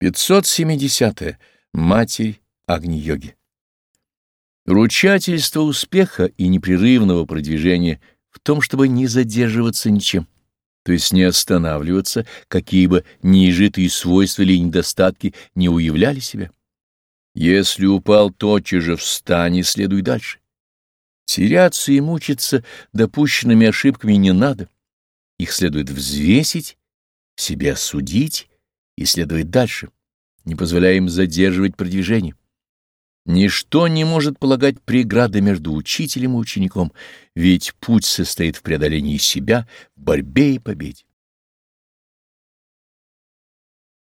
570. -е. Матерь Агни-йоги. Ручательство успеха и непрерывного продвижения в том, чтобы не задерживаться ничем, то есть не останавливаться, какие бы неизжитые свойства или недостатки не уявляли себя. Если упал тотчас же, встань и следуй дальше. Теряться и мучиться допущенными ошибками не надо. Их следует взвесить, себя судить и следовать дальше, не позволяя им задерживать продвижение. Ничто не может полагать преграды между учителем и учеником, ведь путь состоит в преодолении себя, борьбе и победе.